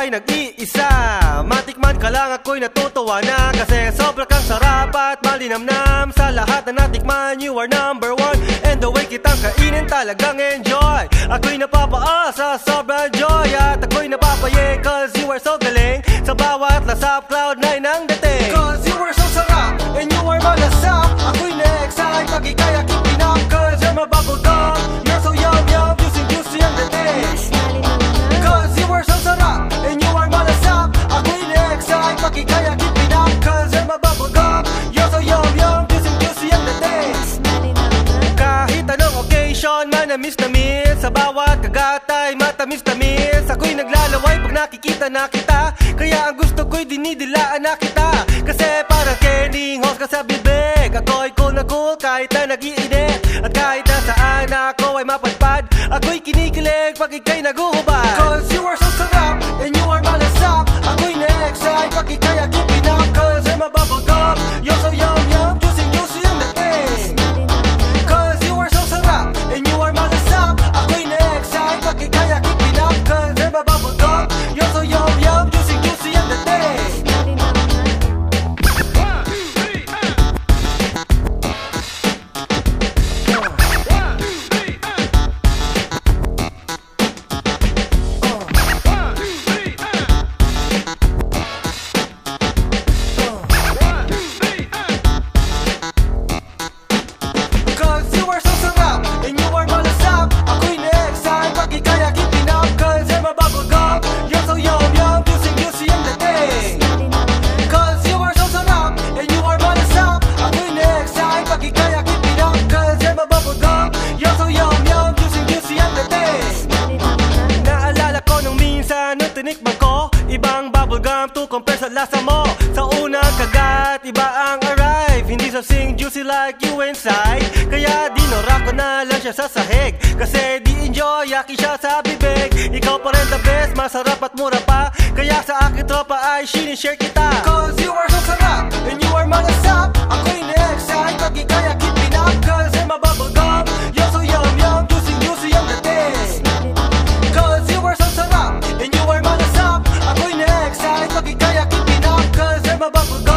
ay nag-iisa. Matikman ka lang ako'y natutuwa na. Kasi sobra kang sarap at malinamnam. Sa lahat na natikman, you are number one. And the way kitang kainin talagang enjoy. Ako'y napapaasa, sobrang joy. At ako'y napapaye cause you are so galing. Sa bawat lasap, cloud nine ang dating. Cause you are so occasion Manamis na miss Sa bawat kagat ay matamis-tamis Ako'y naglalaway pag nakikita na kita. Kaya ang gusto ko'y dinidilaan na kita. Kasi parang kending hose ka sa bibig. Ako'y cool na cool kahit na nag-iinit. At kahit na saan ako ay mapadpad Ako'y kinikilig pag ika'y naguhubad tinikman ko? Ibang bubblegum to compare sa lasa mo. Sa unang kagat, iba ang arrive. Hindi sa sing juicy like you inside. Kaya dinora ko na lang siya sa sahig. Kasi di enjoy, yaki siya sa bibig. Ikaw pa rin the best, masarap at mura pa. Kaya sa akin tropa ay sinishare kita. Cause you are so sarap, and you are malasap Ako'y na-excite, lagi kaya keep it up. Cause I'm a bubblegum grab a bubble gum.